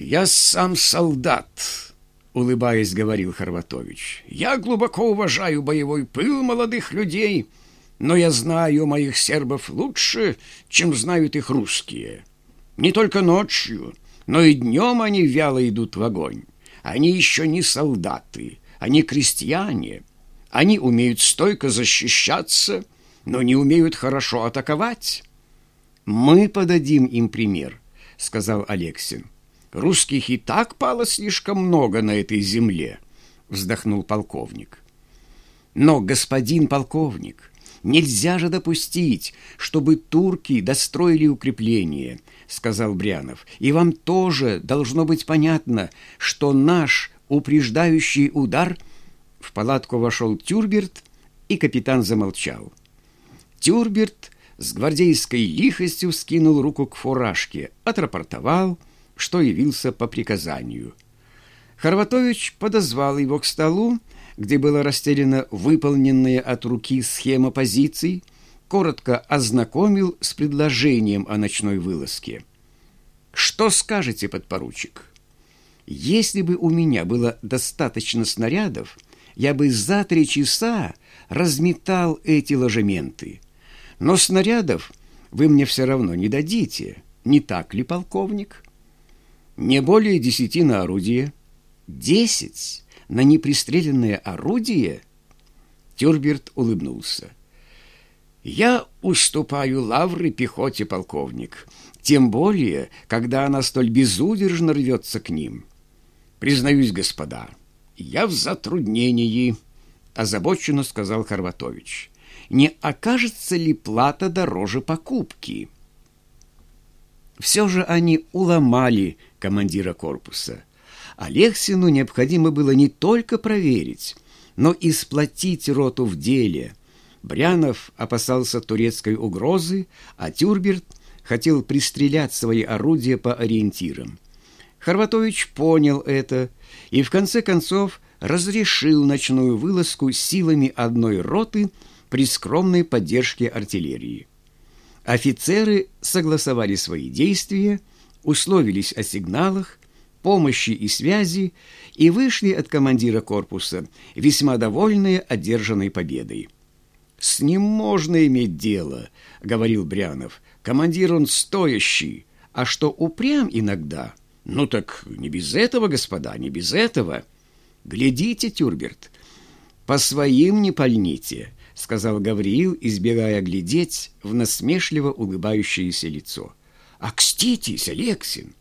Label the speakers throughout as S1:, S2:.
S1: «Я сам солдат», — улыбаясь, говорил Хорватович. «Я глубоко уважаю боевой пыл молодых людей, но я знаю моих сербов лучше, чем знают их русские. Не только ночью, но и днем они вяло идут в огонь. Они еще не солдаты, они крестьяне. Они умеют стойко защищаться, но не умеют хорошо атаковать». «Мы подадим им пример», — сказал Алексин. Русских и так пало слишком много на этой земле, вздохнул полковник. Но, господин полковник, нельзя же допустить, чтобы турки достроили укрепление, сказал Брянов. И вам тоже должно быть понятно, что наш упреждающий удар в палатку вошел Тюрберт, и капитан замолчал. Тюрберт с гвардейской лихостью скинул руку к фуражке, отрапортовал — что явился по приказанию. Хорватович подозвал его к столу, где была расстелена выполненная от руки схема позиций, коротко ознакомил с предложением о ночной вылазке. «Что скажете, подпоручик? Если бы у меня было достаточно снарядов, я бы за три часа разметал эти ложементы. Но снарядов вы мне все равно не дадите, не так ли, полковник?» Не более десяти на орудие. Десять на непристреленное орудие? Тюрберт улыбнулся. Я уступаю лавры пехоте, полковник, тем более, когда она столь безудержно рвется к ним. Признаюсь, господа, я в затруднении, озабоченно сказал Хорватович. Не окажется ли плата дороже покупки? Все же они уломали командира корпуса. Алексину необходимо было не только проверить, но и сплотить роту в деле. Брянов опасался турецкой угрозы, а Тюрберт хотел пристрелять свои орудия по ориентирам. Хорватович понял это и в конце концов разрешил ночную вылазку силами одной роты при скромной поддержке артиллерии. Офицеры согласовали свои действия условились о сигналах, помощи и связи и вышли от командира корпуса, весьма довольные одержанной победой. «С ним можно иметь дело», — говорил Брянов. «Командир он стоящий, а что упрям иногда? Ну так не без этого, господа, не без этого. Глядите, Тюрберт, по своим не пальните», — сказал Гавриил, избегая глядеть в насмешливо улыбающееся лицо. «Окститесь, Алексин!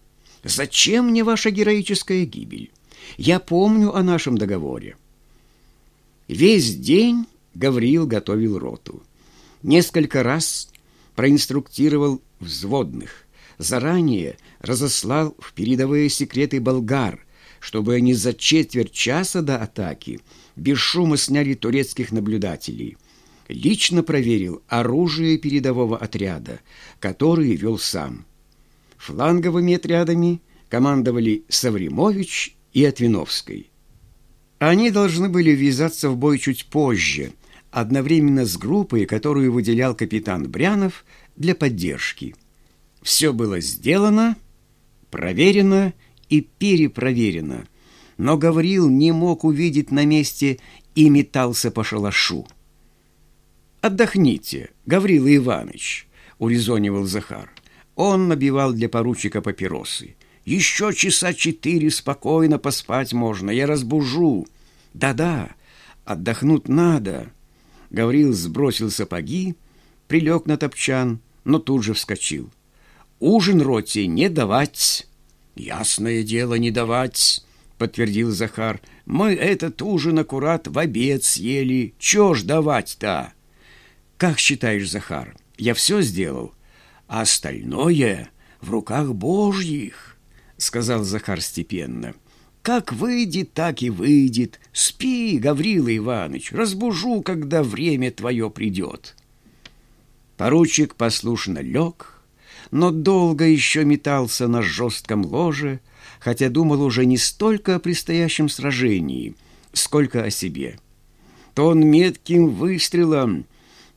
S1: Зачем мне ваша героическая гибель? Я помню о нашем договоре». Весь день Гавриил готовил роту. Несколько раз проинструктировал взводных, заранее разослал в передовые секреты болгар, чтобы они за четверть часа до атаки без шума сняли турецких наблюдателей. Лично проверил оружие передового отряда, который вел сам. Фланговыми отрядами командовали Савримович и Отвиновской. Они должны были ввязаться в бой чуть позже, одновременно с группой, которую выделял капитан Брянов для поддержки. Все было сделано, проверено и перепроверено, но Гаврил не мог увидеть на месте и метался по шалашу. «Отдохните, Гаврила Иванович», — урезонивал Захар. Он набивал для поручика папиросы. «Еще часа четыре спокойно поспать можно, я разбужу». «Да-да, отдохнуть надо». Гаврил сбросил сапоги, прилег на топчан, но тут же вскочил. «Ужин роте не давать». «Ясное дело, не давать», — подтвердил Захар. «Мы этот ужин аккурат в обед съели. Чё ж давать-то?» «Как считаешь, Захар, я все сделал?» А остальное в руках Божьих, — сказал Захар степенно. Как выйдет, так и выйдет. Спи, Гаврила Иванович, разбужу, когда время твое придет. Поручик послушно лег, но долго еще метался на жестком ложе, хотя думал уже не столько о предстоящем сражении, сколько о себе. То он метким выстрелом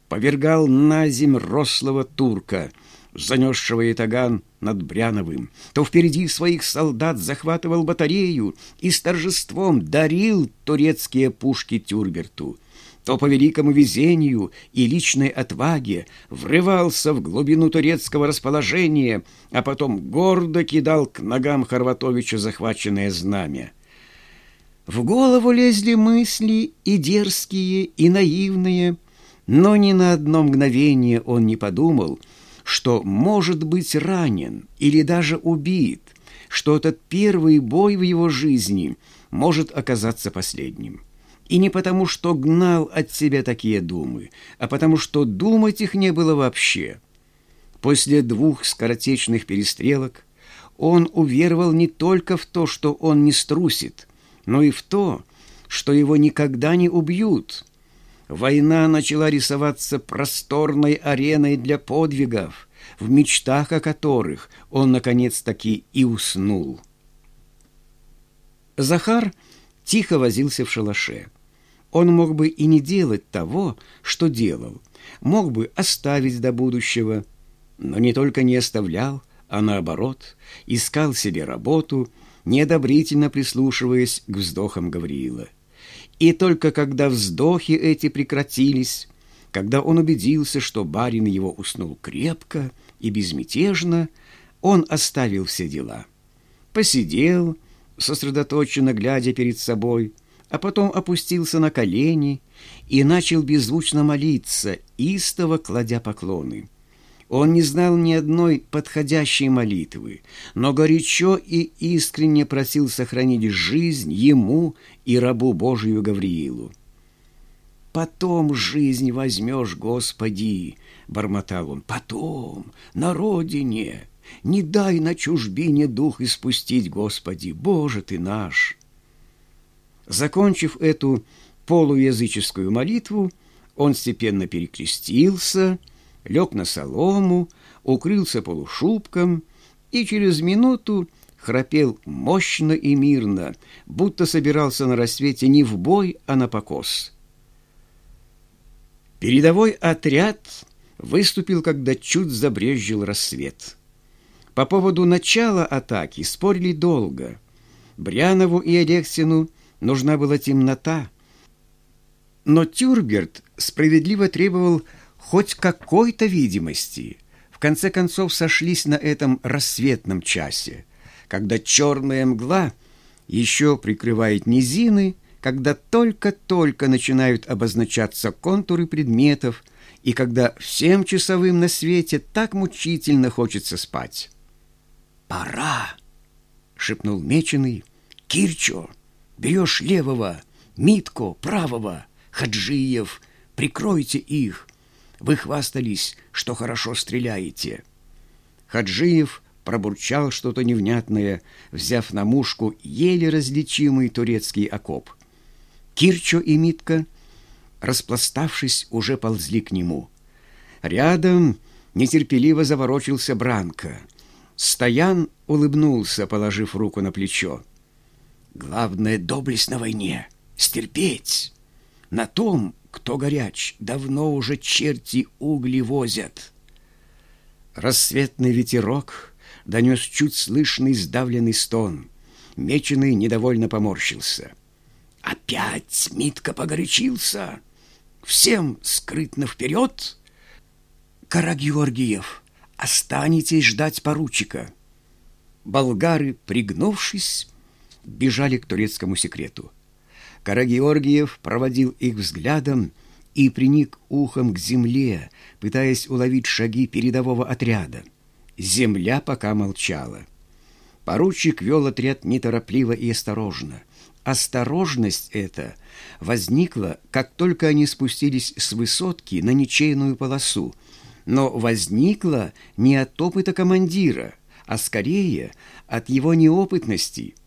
S1: повергал на земь рослого турка — занесшего ятаган над Бряновым, то впереди своих солдат захватывал батарею и с торжеством дарил турецкие пушки Тюрберту, то по великому везению и личной отваге врывался в глубину турецкого расположения, а потом гордо кидал к ногам Хорватовича захваченное знамя. В голову лезли мысли и дерзкие, и наивные, но ни на одно мгновение он не подумал, что может быть ранен или даже убит, что этот первый бой в его жизни может оказаться последним. И не потому, что гнал от себя такие думы, а потому, что думать их не было вообще. После двух скоротечных перестрелок он уверовал не только в то, что он не струсит, но и в то, что его никогда не убьют. Война начала рисоваться просторной ареной для подвигов, в мечтах о которых он наконец-таки и уснул. Захар тихо возился в шалаше. Он мог бы и не делать того, что делал, мог бы оставить до будущего, но не только не оставлял, а наоборот, искал себе работу, неодобрительно прислушиваясь к вздохам Гавриила. И только когда вздохи эти прекратились, когда он убедился, что барин его уснул крепко и безмятежно, он оставил все дела. Посидел, сосредоточенно глядя перед собой, а потом опустился на колени и начал беззвучно молиться, истово кладя поклоны. Он не знал ни одной подходящей молитвы, но горячо и искренне просил сохранить жизнь ему и рабу Божию Гавриилу. «Потом жизнь возьмешь, Господи!» — бормотал он. «Потом, на родине! Не дай на чужбине дух испустить, Господи! Боже ты наш!» Закончив эту полуязыческую молитву, он степенно перекрестился, лег на солому, укрылся полушубком и через минуту храпел мощно и мирно, будто собирался на рассвете не в бой, а на покос. Передовой отряд выступил, когда чуть забрезжил рассвет. По поводу начала атаки спорили долго. Брянову и Алексину – нужна была темнота. Но Тюрберт справедливо требовал хоть какой-то видимости. В конце концов сошлись на этом рассветном часе, когда черная мгла еще прикрывает низины, когда только-только начинают обозначаться контуры предметов, и когда всем часовым на свете так мучительно хочется спать. «Пора!» — шепнул Меченый. «Кирчо!» Берешь левого, Митко правого, Хаджиев, прикройте их. Вы хвастались, что хорошо стреляете. Хаджиев пробурчал что-то невнятное, взяв на мушку еле различимый турецкий окоп. Кирчо и Митка, распластавшись, уже ползли к нему. Рядом нетерпеливо заворочился Бранко. Стоян улыбнулся, положив руку на плечо. Главное — доблесть на войне, стерпеть. На том, кто горяч, давно уже черти угли возят. Рассветный ветерок донес чуть слышный сдавленный стон. Меченый недовольно поморщился. Опять Митка погорячился. Всем скрытно вперед. Карагеоргиев, останетесь ждать поручика. Болгары, пригнувшись, бежали к турецкому секрету. Карагеоргиев проводил их взглядом и приник ухом к земле, пытаясь уловить шаги передового отряда. Земля пока молчала. Поручик вел отряд неторопливо и осторожно. Осторожность эта возникла, как только они спустились с высотки на ничейную полосу, но возникла не от опыта командира, а скорее от его неопытности –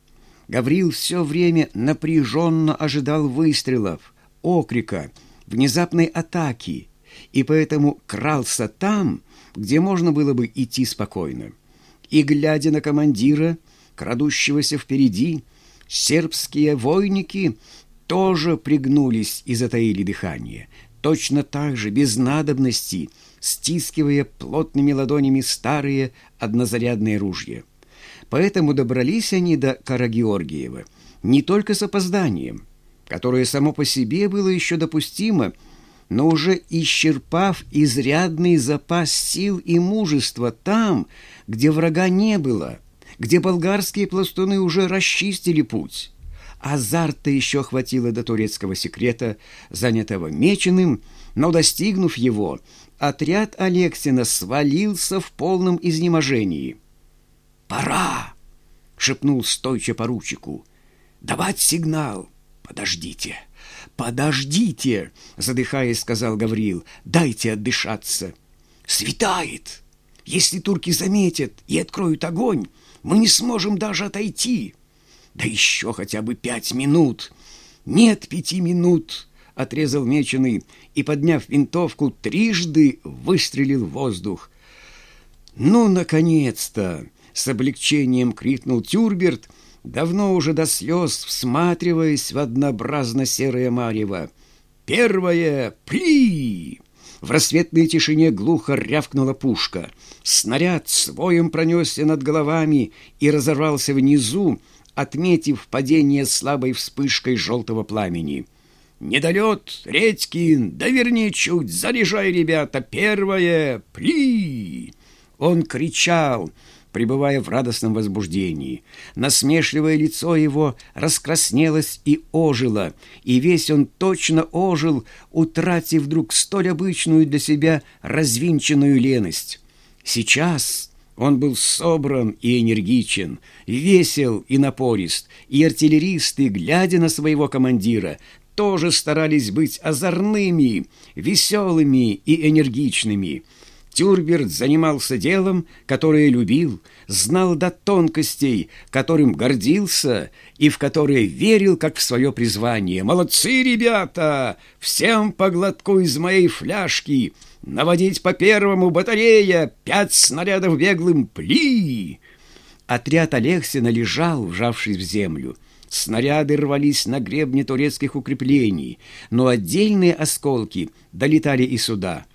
S1: Гаврил все время напряженно ожидал выстрелов, окрика, внезапной атаки, и поэтому крался там, где можно было бы идти спокойно. И, глядя на командира, крадущегося впереди, сербские войники тоже пригнулись и затаили дыхание, точно так же, без надобности, стискивая плотными ладонями старые однозарядные ружья. Поэтому добрались они до Карагеоргиева не только с опозданием, которое само по себе было еще допустимо, но уже исчерпав изрядный запас сил и мужества там, где врага не было, где болгарские пластуны уже расчистили путь. Азарта еще хватило до турецкого секрета, занятого меченым, но, достигнув его, отряд Алексина свалился в полном изнеможении. «Пора!» — шепнул стойче поручику. «Давать сигнал! Подождите! Подождите!» — задыхаясь, сказал Гаврил. «Дайте отдышаться!» «Светает! Если турки заметят и откроют огонь, мы не сможем даже отойти!» Да еще хотя бы пять минут. Нет пяти минут, отрезал меченый и, подняв винтовку, трижды выстрелил в воздух. Ну, наконец-то! С облегчением крикнул Тюрберт, давно уже до слез всматриваясь в однообразно серое марево. «Первое! При!» В рассветной тишине глухо рявкнула пушка. Снаряд своим пронесся над головами и разорвался внизу, отметив падение слабой вспышкой желтого пламени. «Недолет, Редькин, да верни чуть, заряжай, ребята, первое, при!» Он кричал, пребывая в радостном возбуждении. Насмешливое лицо его раскраснелось и ожило, и весь он точно ожил, утратив вдруг столь обычную для себя развинченную леность. Сейчас он был собран и энергичен, весел и напорист, и артиллеристы, глядя на своего командира, тоже старались быть озорными, веселыми и энергичными. Тюрберт занимался делом, которое любил, знал до тонкостей, которым гордился и в которое верил, как в свое призвание. «Молодцы, ребята! Всем по глотку из моей фляжки!» Наводить по первому батарея, пять снарядов беглым, пли!» Отряд Алексина лежал, вжавшись в землю. Снаряды рвались на гребне турецких укреплений, но отдельные осколки долетали и сюда.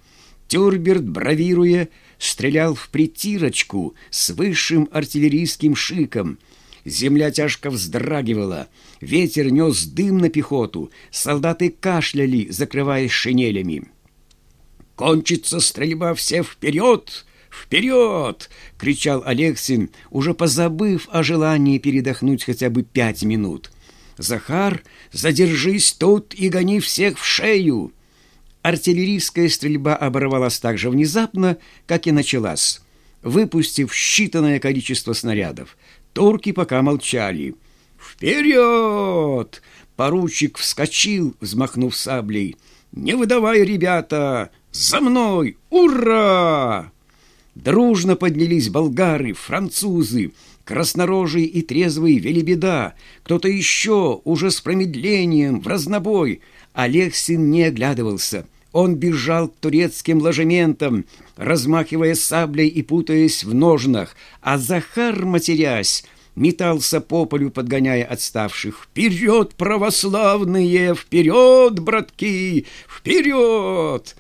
S1: Тюрберт, бравируя, стрелял в притирочку с высшим артиллерийским шиком. Земля тяжко вздрагивала, ветер нес дым на пехоту, солдаты кашляли, закрываясь шинелями. Кончится стрельба, все вперед! «Вперед!» — кричал Алексин, уже позабыв о желании передохнуть хотя бы пять минут. «Захар, задержись тут и гони всех в шею!» Артиллерийская стрельба оборвалась так же внезапно, как и началась, выпустив считанное количество снарядов. Турки пока молчали. «Вперед!» Поручик вскочил, взмахнув саблей. «Не выдавай, ребята! «За мной! Ура!» Дружно поднялись болгары, французы, краснорожие и трезвые велибеда, кто-то еще уже с промедлением, в разнобой. Алексин не оглядывался. Он бежал к турецким ложементам, размахивая саблей и путаясь в ножнах, а Захар, матерясь, метался по полю, подгоняя отставших. «Вперед, православные! Вперед, братки! Вперед!»